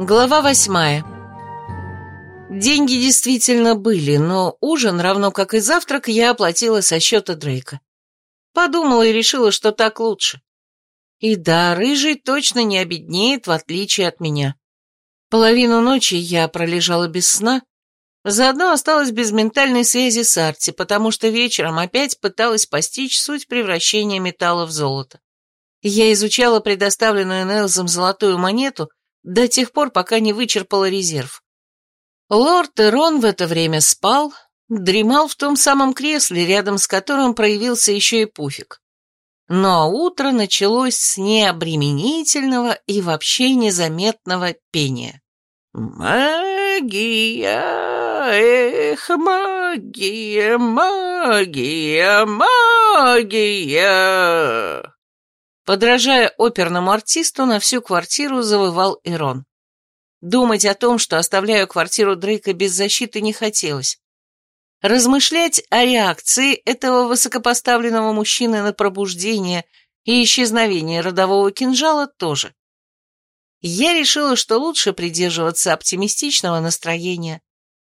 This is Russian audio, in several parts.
Глава восьмая. Деньги действительно были, но ужин, равно как и завтрак, я оплатила со счета Дрейка. Подумала и решила, что так лучше. И да, рыжий точно не обеднеет, в отличие от меня. Половину ночи я пролежала без сна, заодно осталась без ментальной связи с Арти, потому что вечером опять пыталась постичь суть превращения металла в золото. Я изучала предоставленную Нелзом золотую монету до тех пор, пока не вычерпала резерв. Лорд Эрон в это время спал, дремал в том самом кресле, рядом с которым проявился еще и пуфик. Но утро началось с необременительного и вообще незаметного пения. «Магия! Эх, магия, магия, магия!» Подражая оперному артисту, на всю квартиру завывал Ирон. Думать о том, что оставляю квартиру Дрейка без защиты, не хотелось. Размышлять о реакции этого высокопоставленного мужчины на пробуждение и исчезновение родового кинжала тоже. Я решила, что лучше придерживаться оптимистичного настроения,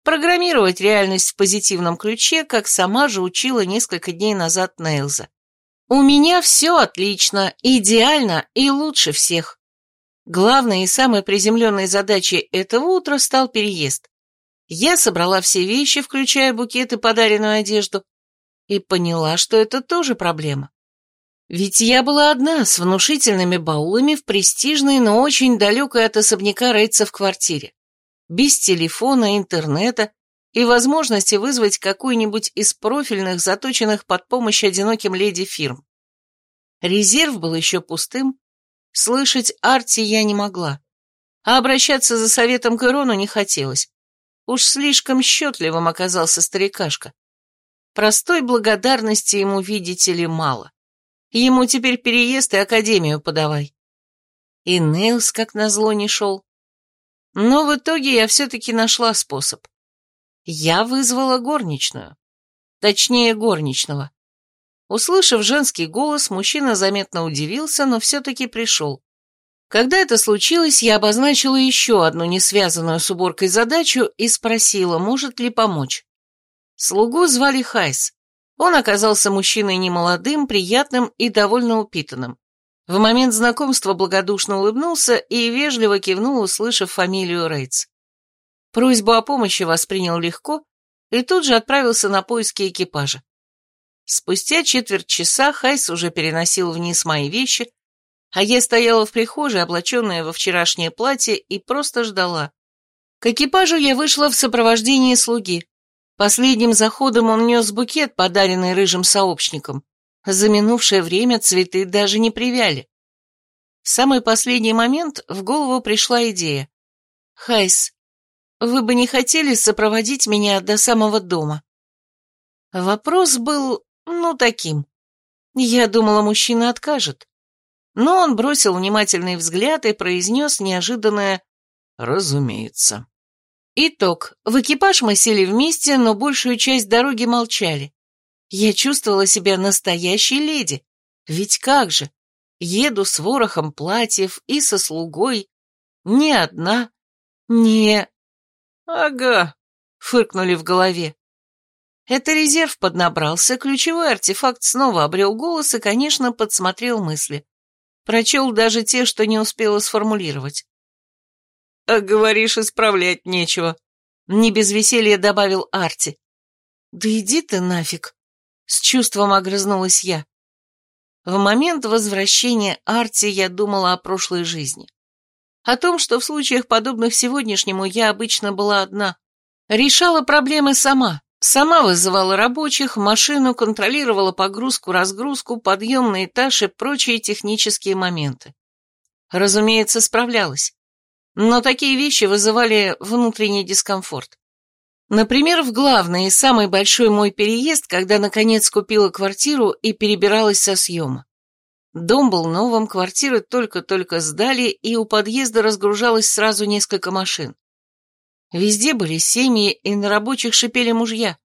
программировать реальность в позитивном ключе, как сама же учила несколько дней назад Нейлза. У меня все отлично, идеально и лучше всех. Главной и самой приземленной задачей этого утра стал переезд. Я собрала все вещи, включая букет и подаренную одежду, и поняла, что это тоже проблема. Ведь я была одна с внушительными баулами в престижной, но очень далекой от особняка Рейца в квартире. Без телефона, интернета и возможности вызвать какую-нибудь из профильных, заточенных под помощь одиноким леди фирм. Резерв был еще пустым, слышать Арти я не могла, а обращаться за советом к Ирону не хотелось. Уж слишком счетливым оказался старикашка. Простой благодарности ему, видите ли, мало. Ему теперь переезд и академию подавай. И Нейлс, как назло, не шел. Но в итоге я все-таки нашла способ. Я вызвала горничную. Точнее, горничного. Услышав женский голос, мужчина заметно удивился, но все-таки пришел. Когда это случилось, я обозначила еще одну несвязанную с уборкой задачу и спросила, может ли помочь. Слугу звали Хайс. Он оказался мужчиной немолодым, приятным и довольно упитанным. В момент знакомства благодушно улыбнулся и вежливо кивнул, услышав фамилию Рейтс. Просьбу о помощи воспринял легко и тут же отправился на поиски экипажа. Спустя четверть часа Хайс уже переносил вниз мои вещи, а я стояла в прихожей, облаченная во вчерашнее платье, и просто ждала. К экипажу я вышла в сопровождении слуги. Последним заходом он нес букет, подаренный рыжим сообщником. За минувшее время цветы даже не привяли. В самый последний момент в голову пришла идея. «Хайс, вы бы не хотели сопроводить меня до самого дома?» Вопрос был, ну, таким. Я думала, мужчина откажет. Но он бросил внимательный взгляд и произнес неожиданное «разумеется». Итог. В экипаж мы сели вместе, но большую часть дороги молчали. Я чувствовала себя настоящей леди. Ведь как же? Еду с ворохом платьев и со слугой. Не одна. Не... «Ага», — фыркнули в голове. Это резерв поднабрался, ключевой артефакт снова обрел голос и, конечно, подсмотрел мысли. Прочел даже те, что не успела сформулировать. «А говоришь, исправлять нечего», — не без веселья добавил Арти. «Да иди ты нафиг», — с чувством огрызнулась я. В момент возвращения Арти я думала о прошлой жизни. О том, что в случаях, подобных сегодняшнему, я обычно была одна. Решала проблемы сама, сама вызывала рабочих, машину, контролировала погрузку-разгрузку, подъем на этаж и прочие технические моменты. Разумеется, справлялась. Но такие вещи вызывали внутренний дискомфорт. Например, в главный и самый большой мой переезд, когда наконец купила квартиру и перебиралась со съема. Дом был новым, квартиры только-только сдали, и у подъезда разгружалось сразу несколько машин. Везде были семьи, и на рабочих шипели мужья.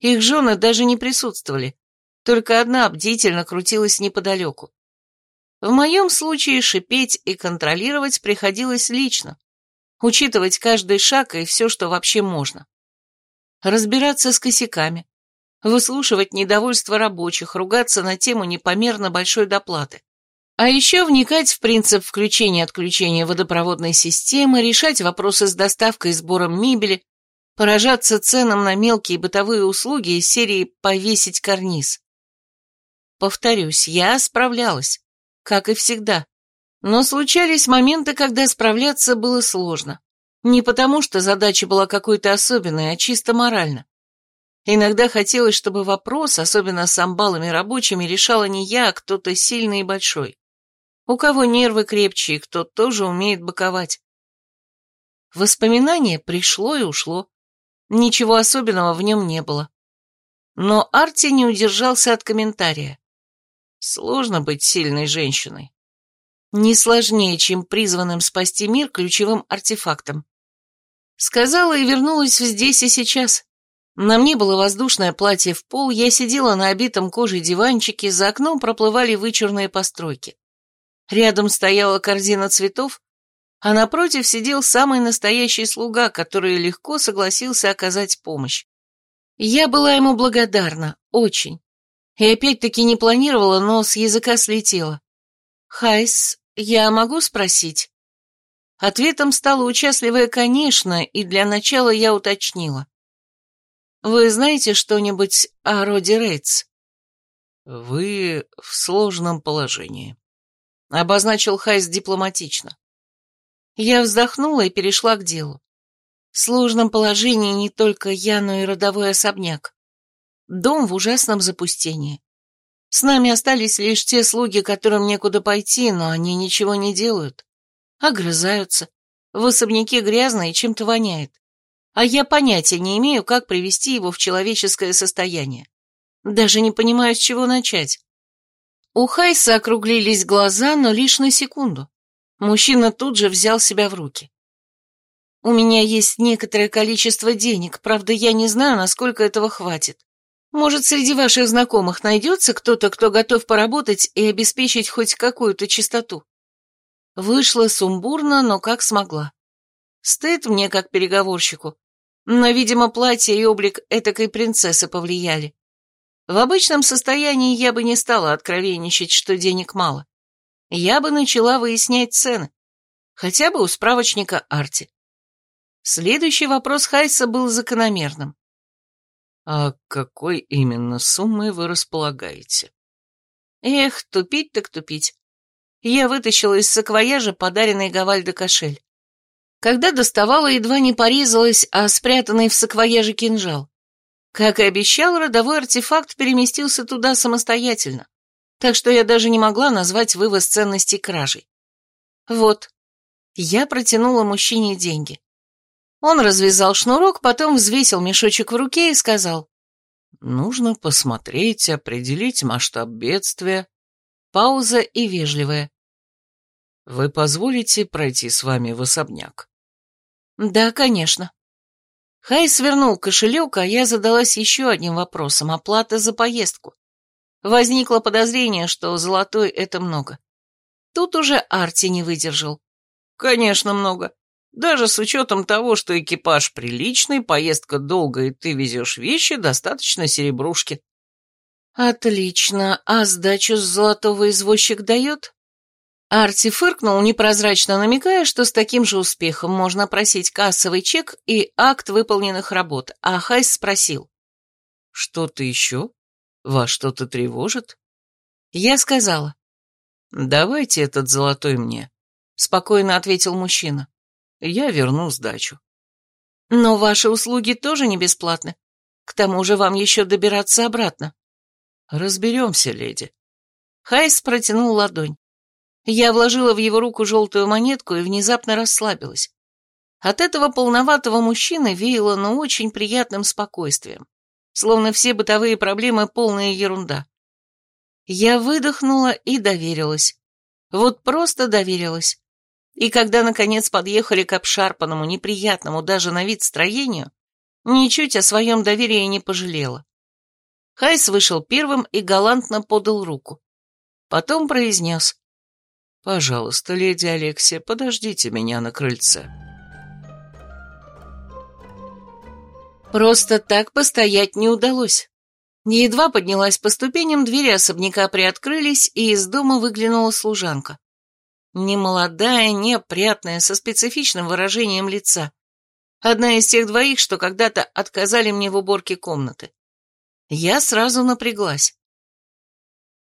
Их жены даже не присутствовали, только одна бдительно крутилась неподалеку. В моем случае шипеть и контролировать приходилось лично. учитывать каждый шаг и все, что вообще можно. Разбираться с косяками, выслушивать недовольство рабочих, ругаться на тему непомерно большой доплаты. А еще вникать в принцип включения-отключения водопроводной системы, решать вопросы с доставкой и сбором мебели, поражаться ценам на мелкие бытовые услуги из серии «повесить карниз». Повторюсь, я справлялась, как и всегда. Но случались моменты, когда справляться было сложно. Не потому, что задача была какой-то особенной, а чисто морально. Иногда хотелось, чтобы вопрос, особенно с амбалами рабочими, решала не я, а кто-то сильный и большой. У кого нервы крепче, и кто тоже умеет боковать. Воспоминание пришло и ушло. Ничего особенного в нем не было. Но Арти не удержался от комментария. Сложно быть сильной женщиной. Не сложнее, чем призванным спасти мир ключевым артефактом. Сказала и вернулась здесь и сейчас. На мне было воздушное платье в пол, я сидела на обитом кожей диванчике, за окном проплывали вычурные постройки. Рядом стояла корзина цветов, а напротив сидел самый настоящий слуга, который легко согласился оказать помощь. Я была ему благодарна, очень. И опять-таки не планировала, но с языка слетело. «Хайс, я могу спросить?» Ответом стало участливое «конечно», и для начала я уточнила. Вы знаете что-нибудь о роде Рейтс? Вы в сложном положении. Обозначил Хайс дипломатично. Я вздохнула и перешла к делу. В сложном положении не только я, но и родовой особняк. Дом в ужасном запустении. С нами остались лишь те слуги, которым некуда пойти, но они ничего не делают. Огрызаются. В особняке грязно и чем-то воняет а я понятия не имею, как привести его в человеческое состояние. Даже не понимаю, с чего начать. У Хайса округлились глаза, но лишь на секунду. Мужчина тут же взял себя в руки. У меня есть некоторое количество денег, правда, я не знаю, насколько этого хватит. Может, среди ваших знакомых найдется кто-то, кто готов поработать и обеспечить хоть какую-то чистоту? Вышла сумбурно, но как смогла. Стыд мне, как переговорщику, но, видимо, платье и облик этакой принцессы повлияли. В обычном состоянии я бы не стала откровенничать, что денег мало. Я бы начала выяснять цены. Хотя бы у справочника Арти. Следующий вопрос Хайса был закономерным. «А какой именно суммой вы располагаете?» Эх, тупить так тупить. Я вытащила из саквояжа подаренный Гавальдо кошель. Когда доставала, едва не порезалась, а спрятанный в саквояже кинжал. Как и обещал, родовой артефакт переместился туда самостоятельно, так что я даже не могла назвать вывоз ценностей кражей. Вот, я протянула мужчине деньги. Он развязал шнурок, потом взвесил мешочек в руке и сказал. «Нужно посмотреть, определить масштаб бедствия». Пауза и вежливая. «Вы позволите пройти с вами в особняк?» Да, конечно. Хай свернул кошелек, а я задалась еще одним вопросом – оплата за поездку. Возникло подозрение, что золотой – это много. Тут уже Арти не выдержал. Конечно, много. Даже с учетом того, что экипаж приличный, поездка долгая, и ты везешь вещи, достаточно серебрушки. Отлично. А сдачу с золотого извозчик дает? Арти фыркнул, непрозрачно намекая, что с таким же успехом можно просить кассовый чек и акт выполненных работ, а Хайс спросил. «Что-то еще? Вас что-то тревожит?» Я сказала. «Давайте этот золотой мне», — спокойно ответил мужчина. «Я верну сдачу». «Но ваши услуги тоже не бесплатны. К тому же вам еще добираться обратно». «Разберемся, леди». Хайс протянул ладонь. Я вложила в его руку желтую монетку и внезапно расслабилась. От этого полноватого мужчины веяло, но очень приятным спокойствием. Словно все бытовые проблемы полная ерунда. Я выдохнула и доверилась. Вот просто доверилась. И когда, наконец, подъехали к обшарпанному, неприятному даже на вид строению, ничуть о своем доверии не пожалела. Хайс вышел первым и галантно подал руку. Потом произнес. Пожалуйста, леди Алексия, подождите меня на крыльце». Просто так постоять не удалось. Едва поднялась по ступеням, двери особняка приоткрылись, и из дома выглянула служанка. Немолодая, неопрятная, со специфичным выражением лица. Одна из тех двоих, что когда-то отказали мне в уборке комнаты. Я сразу напряглась.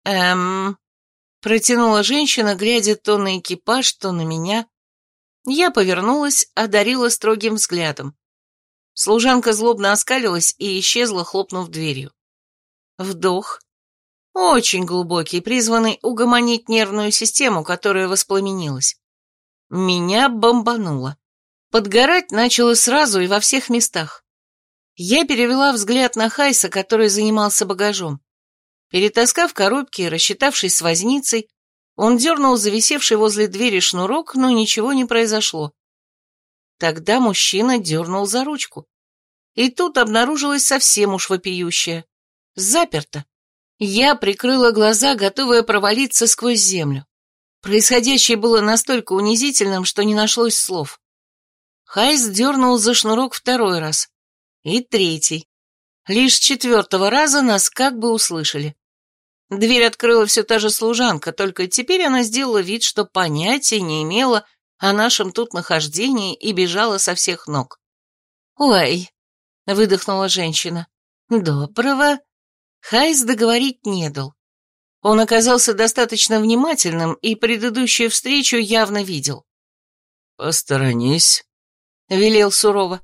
«Эм, протянула женщина, глядя то на экипаж, то на меня. Я повернулась, одарила строгим взглядом. Служанка злобно оскалилась и исчезла, хлопнув дверью. Вдох. Очень глубокий, призванный угомонить нервную систему, которая воспламенилась. Меня бомбануло. Подгорать начало сразу и во всех местах. Я перевела взгляд на Хайса, который занимался багажом. Перетаскав коробки и рассчитавшись с возницей, он дернул зависевший возле двери шнурок, но ничего не произошло. Тогда мужчина дернул за ручку. И тут обнаружилось совсем уж вопиющее. Заперто. Я прикрыла глаза, готовая провалиться сквозь землю. Происходящее было настолько унизительным, что не нашлось слов. Хайс дернул за шнурок второй раз. И третий. Лишь четвертого раза нас как бы услышали. Дверь открыла все та же служанка, только теперь она сделала вид, что понятия не имела о нашем тут нахождении и бежала со всех ног. «Ой», — выдохнула женщина, — «доброго Хайс договорить не дал. Он оказался достаточно внимательным и предыдущую встречу явно видел. «Посторонись», — велел сурово.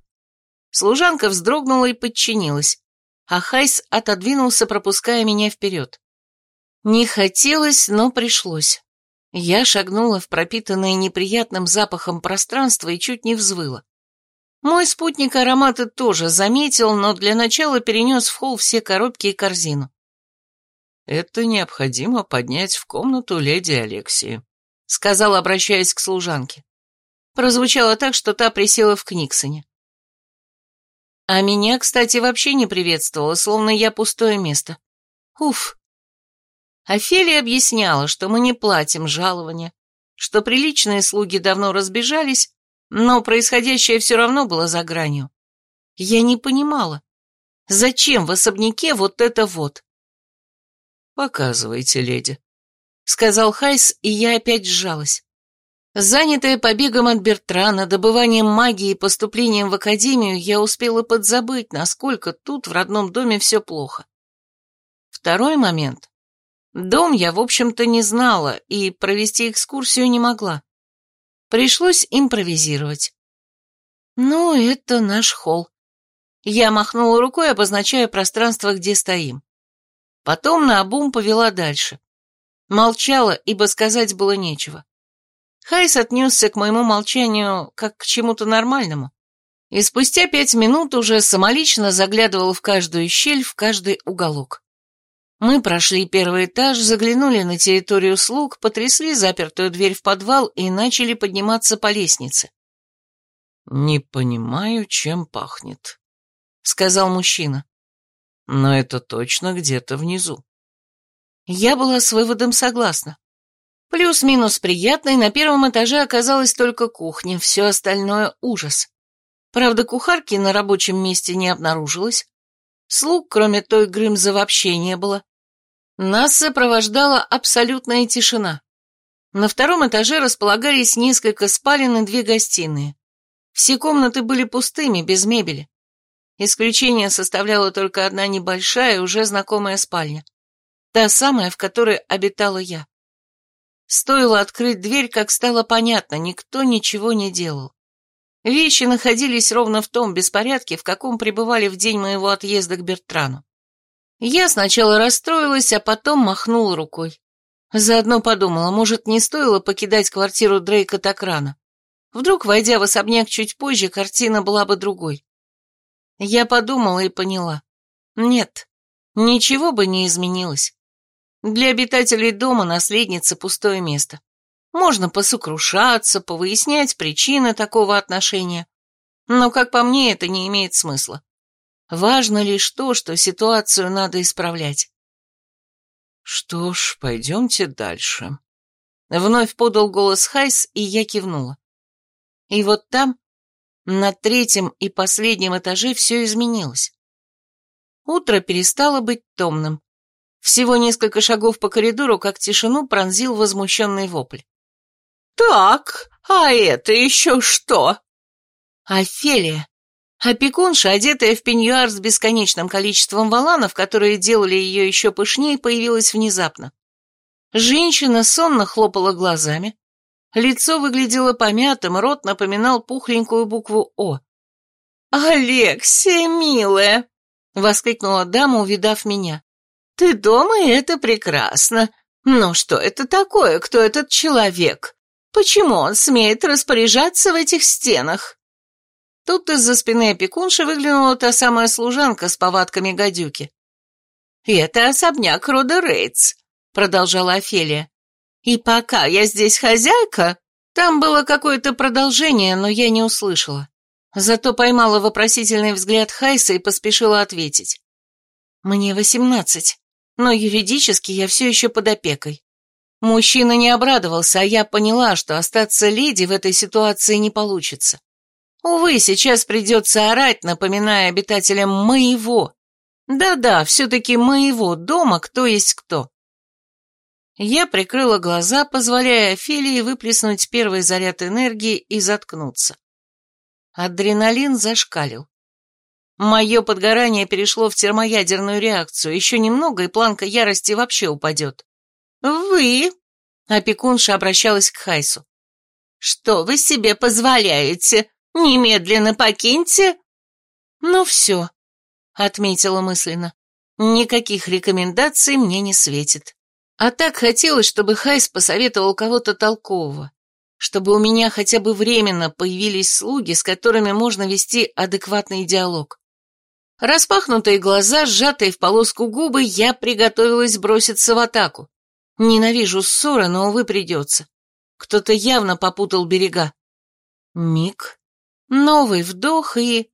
Служанка вздрогнула и подчинилась, а Хайс отодвинулся, пропуская меня вперед. Не хотелось, но пришлось. Я шагнула в пропитанное неприятным запахом пространство и чуть не взвыла. Мой спутник ароматы тоже заметил, но для начала перенес в холл все коробки и корзину. «Это необходимо поднять в комнату леди Алексии», — сказал, обращаясь к служанке. Прозвучало так, что та присела в Книксоне. А меня, кстати, вообще не приветствовала, словно я пустое место. Уф. Офелия объясняла, что мы не платим жалования, что приличные слуги давно разбежались, но происходящее все равно было за гранью. Я не понимала, зачем в особняке вот это вот? «Показывайте, леди», — сказал Хайс, и я опять сжалась. Занятая побегом от Бертрана, добыванием магии и поступлением в академию, я успела подзабыть, насколько тут в родном доме все плохо. Второй момент. Дом я, в общем-то, не знала и провести экскурсию не могла. Пришлось импровизировать. Ну, это наш холл. Я махнула рукой, обозначая пространство, где стоим. Потом наобум повела дальше. Молчала, ибо сказать было нечего. Хайс отнесся к моему молчанию как к чему-то нормальному. И спустя пять минут уже самолично заглядывал в каждую щель, в каждый уголок. Мы прошли первый этаж, заглянули на территорию слуг, потрясли запертую дверь в подвал и начали подниматься по лестнице. «Не понимаю, чем пахнет», — сказал мужчина. «Но это точно где-то внизу». Я была с выводом согласна. Плюс-минус приятной, на первом этаже оказалась только кухня, все остальное — ужас. Правда, кухарки на рабочем месте не обнаружилось, Слуг, кроме той Грымза, вообще не было. Нас сопровождала абсолютная тишина. На втором этаже располагались несколько спален и две гостиные. Все комнаты были пустыми, без мебели. Исключение составляла только одна небольшая, уже знакомая спальня. Та самая, в которой обитала я. Стоило открыть дверь, как стало понятно, никто ничего не делал. Вещи находились ровно в том беспорядке, в каком пребывали в день моего отъезда к Бертрану. Я сначала расстроилась, а потом махнула рукой. Заодно подумала, может, не стоило покидать квартиру Дрейка так рано. Вдруг, войдя в особняк чуть позже, картина была бы другой. Я подумала и поняла. Нет, ничего бы не изменилось. Для обитателей дома наследница пустое место. Можно посокрушаться, повыяснять причины такого отношения. Но, как по мне, это не имеет смысла. Важно лишь то, что ситуацию надо исправлять. Что ж, пойдемте дальше. Вновь подал голос Хайс, и я кивнула. И вот там, На третьем и последнем этаже все изменилось. Утро перестало быть томным. Всего несколько шагов по коридору, как тишину пронзил возмущенный вопль. «Так, а это еще что?» Офелия. Опекунша, одетая в пеньюар с бесконечным количеством валанов, которые делали ее еще пышнее, появилась внезапно. Женщина сонно хлопала глазами. Лицо выглядело помятым, рот напоминал пухленькую букву «О». «Алексия, милая!» — воскликнула дама, увидав меня. «Ты дома, и это прекрасно. Но что это такое? Кто этот человек? Почему он смеет распоряжаться в этих стенах?» Тут из-за спины опекунши выглянула та самая служанка с повадками гадюки. «Это особняк рода Рейтс», — продолжала Офелия. «И пока я здесь хозяйка...» Там было какое-то продолжение, но я не услышала. Зато поймала вопросительный взгляд Хайса и поспешила ответить. «Мне восемнадцать, но юридически я все еще под опекой». Мужчина не обрадовался, а я поняла, что остаться леди в этой ситуации не получится. Увы, сейчас придется орать, напоминая обитателям моего. Да-да, все-таки моего дома кто есть кто. Я прикрыла глаза, позволяя Офелии выплеснуть первый заряд энергии и заткнуться. Адреналин зашкалил. Мое подгорание перешло в термоядерную реакцию. Еще немного, и планка ярости вообще упадет. «Вы?» — опекунша обращалась к Хайсу. «Что вы себе позволяете? Немедленно покиньте!» «Ну все», — отметила мысленно. «Никаких рекомендаций мне не светит. А так хотелось, чтобы Хайс посоветовал кого-то толкового, чтобы у меня хотя бы временно появились слуги, с которыми можно вести адекватный диалог. Распахнутые глаза, сжатые в полоску губы, я приготовилась броситься в атаку. Ненавижу ссоры, но, увы, придется. Кто-то явно попутал берега. Миг, Новый вдох и...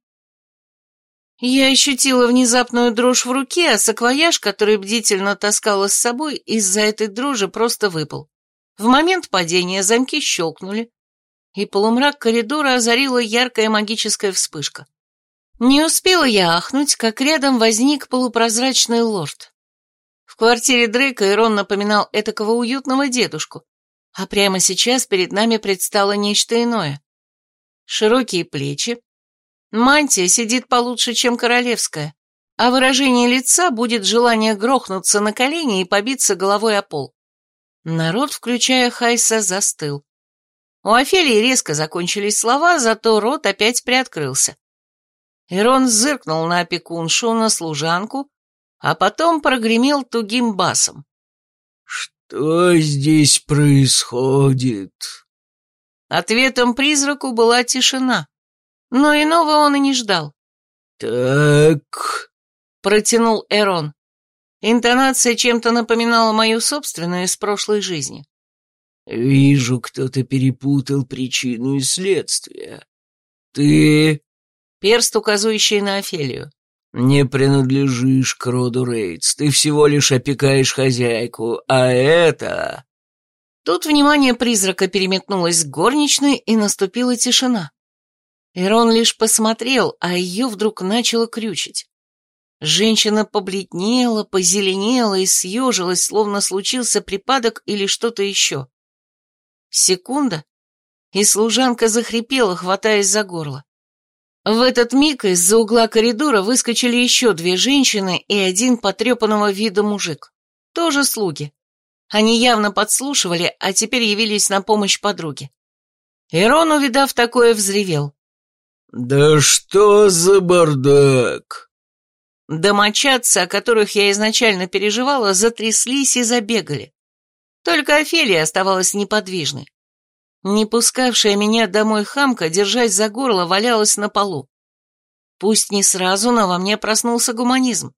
Я ощутила внезапную дрожь в руке, а саквояж, который бдительно таскала с собой, из-за этой дрожи просто выпал. В момент падения замки щелкнули, и полумрак коридора озарила яркая магическая вспышка. Не успела я ахнуть, как рядом возник полупрозрачный лорд. В квартире Дрейка Ирон напоминал этакого уютного дедушку, а прямо сейчас перед нами предстало нечто иное широкие плечи. Мантия сидит получше, чем королевская, а выражение лица будет желание грохнуться на колени и побиться головой о пол. Народ, включая Хайса, застыл. У Офелии резко закончились слова, зато рот опять приоткрылся. Ирон зыркнул на опекуншу, на служанку, а потом прогремел тугим басом. «Что здесь происходит?» Ответом призраку была тишина, но иного он и не ждал. «Так...» — протянул Эрон. Интонация чем-то напоминала мою собственную из прошлой жизни. «Вижу, кто-то перепутал причину и следствие. Ты...» Перст, указывающий на Офелию. «Не принадлежишь к роду Рейтс, ты всего лишь опекаешь хозяйку, а это...» Тут внимание призрака переметнулось к горничной, и наступила тишина. Ирон лишь посмотрел, а ее вдруг начало крючить. Женщина побледнела, позеленела и съежилась, словно случился припадок или что-то еще. Секунда, и служанка захрипела, хватаясь за горло. В этот миг из-за угла коридора выскочили еще две женщины и один потрепанного вида мужик. Тоже слуги. Они явно подслушивали, а теперь явились на помощь подруге. Ирон, увидав такое, взревел. «Да что за бардак!» Домочадцы, о которых я изначально переживала, затряслись и забегали. Только Офелия оставалась неподвижной. Не пускавшая меня домой хамка, держась за горло, валялась на полу. Пусть не сразу, но во мне проснулся гуманизм.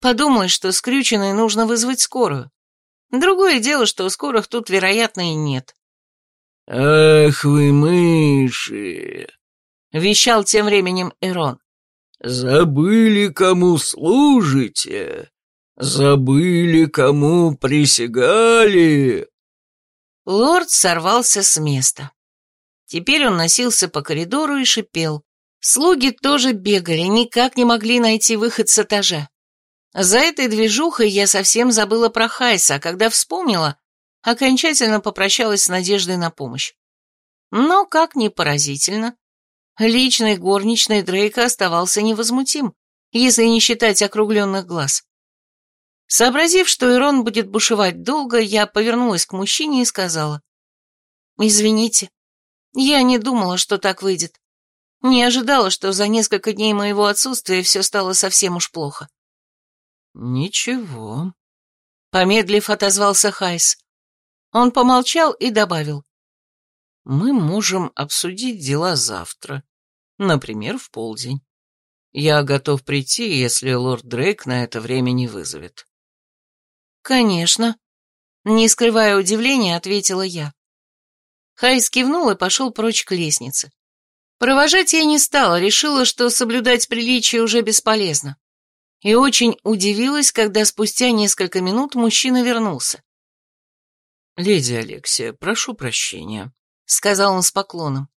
Подумай, что скрюченной нужно вызвать скорую. Другое дело, что скорых тут, вероятно, и нет. «Ах вы, мыши!» — вещал тем временем Эрон. «Забыли, кому служите? Забыли, кому присягали?» Лорд сорвался с места. Теперь он носился по коридору и шипел. Слуги тоже бегали, никак не могли найти выход с этажа. За этой движухой я совсем забыла про Хайса, а когда вспомнила, окончательно попрощалась с надеждой на помощь. Но, как ни поразительно, личный горничный Дрейка оставался невозмутим, если не считать округленных глаз. Сообразив, что Ирон будет бушевать долго, я повернулась к мужчине и сказала. «Извините, я не думала, что так выйдет. Не ожидала, что за несколько дней моего отсутствия все стало совсем уж плохо». «Ничего», — помедлив отозвался Хайс. Он помолчал и добавил. «Мы можем обсудить дела завтра, например, в полдень. Я готов прийти, если лорд Дрейк на это время не вызовет». «Конечно», — не скрывая удивления, ответила я. Хайс кивнул и пошел прочь к лестнице. Провожать я не стала, решила, что соблюдать приличие уже бесполезно. И очень удивилась, когда спустя несколько минут мужчина вернулся. «Леди Алексия, прошу прощения», — сказал он с поклоном.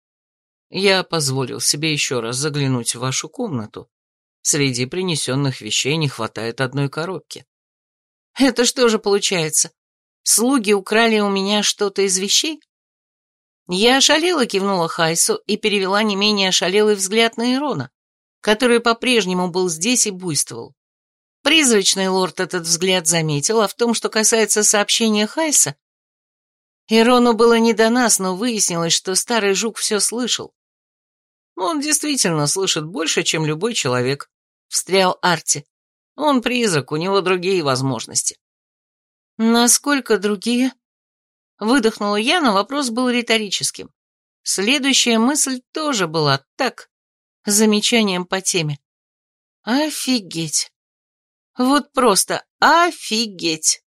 «Я позволил себе еще раз заглянуть в вашу комнату. Среди принесенных вещей не хватает одной коробки». «Это что же получается? Слуги украли у меня что-то из вещей?» Я ошалела, кивнула Хайсу и перевела не менее ошалелый взгляд на Ирона, который по-прежнему был здесь и буйствовал. Призрачный лорд этот взгляд заметил, а в том, что касается сообщения Хайса, Ирону было не до нас, но выяснилось, что старый жук все слышал. «Он действительно слышит больше, чем любой человек», — встрял Арти. «Он призрак, у него другие возможности». «Насколько другие?» Выдохнула я, но вопрос был риторическим. Следующая мысль тоже была так, замечанием по теме. Офигеть. Вот просто офигеть.